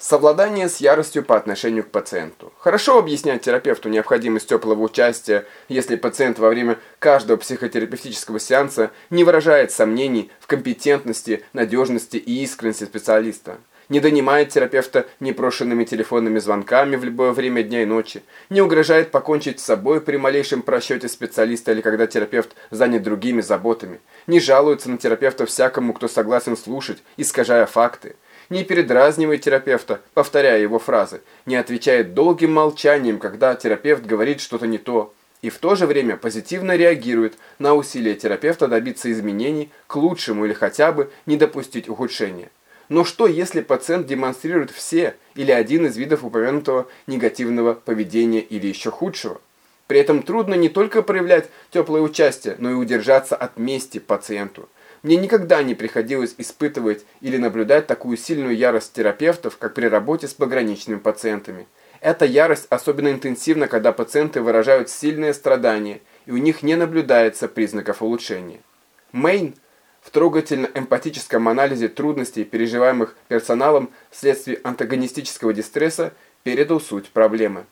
Совладание с яростью по отношению к пациенту. Хорошо объяснять терапевту необходимость теплого участия, если пациент во время каждого психотерапевтического сеанса не выражает сомнений в компетентности, надежности и искренности специалиста. Не донимает терапевта непрошенными телефонными звонками в любое время дня и ночи. Не угрожает покончить с собой при малейшем просчете специалиста или когда терапевт занят другими заботами. Не жалуется на терапевта всякому, кто согласен слушать, искажая факты не передразнивает терапевта, повторяя его фразы, не отвечает долгим молчанием, когда терапевт говорит что-то не то, и в то же время позитивно реагирует на усилия терапевта добиться изменений к лучшему или хотя бы не допустить ухудшения. Но что, если пациент демонстрирует все или один из видов упомянутого негативного поведения или еще худшего? При этом трудно не только проявлять теплое участие, но и удержаться от мести пациенту. Мне никогда не приходилось испытывать или наблюдать такую сильную ярость терапевтов, как при работе с пограничными пациентами. Эта ярость особенно интенсивна, когда пациенты выражают сильные страдания, и у них не наблюдается признаков улучшения. Мейн в трогательно-эмпатическом анализе трудностей, переживаемых персоналом вследствие антагонистического дистресса, передал суть проблемы.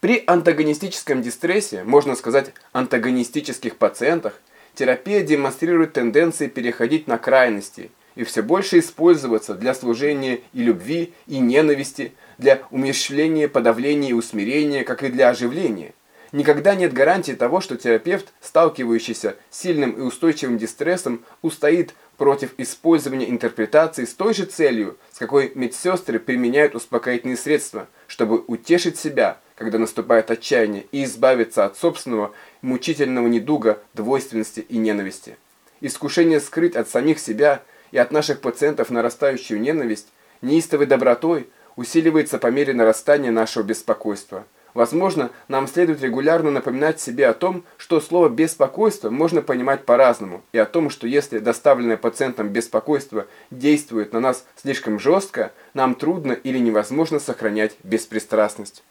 При антагонистическом дистрессе, можно сказать антагонистических пациентах, терапия демонстрирует тенденции переходить на крайности и все больше использоваться для служения и любви, и ненависти, для умерщвления, подавления и усмирения, как и для оживления. Никогда нет гарантии того, что терапевт, сталкивающийся с сильным и устойчивым дистрессом, устоит против использования интерпретации с той же целью, с какой медсестры применяют успокоительные средства, чтобы утешить себя, когда наступает отчаяние, и избавиться от собственного мучительного недуга, двойственности и ненависти. Искушение скрыть от самих себя и от наших пациентов нарастающую ненависть неистовой добротой усиливается по мере нарастания нашего беспокойства. Возможно, нам следует регулярно напоминать себе о том, что слово «беспокойство» можно понимать по-разному, и о том, что если доставленное пациентам беспокойство действует на нас слишком жестко, нам трудно или невозможно сохранять беспристрастность.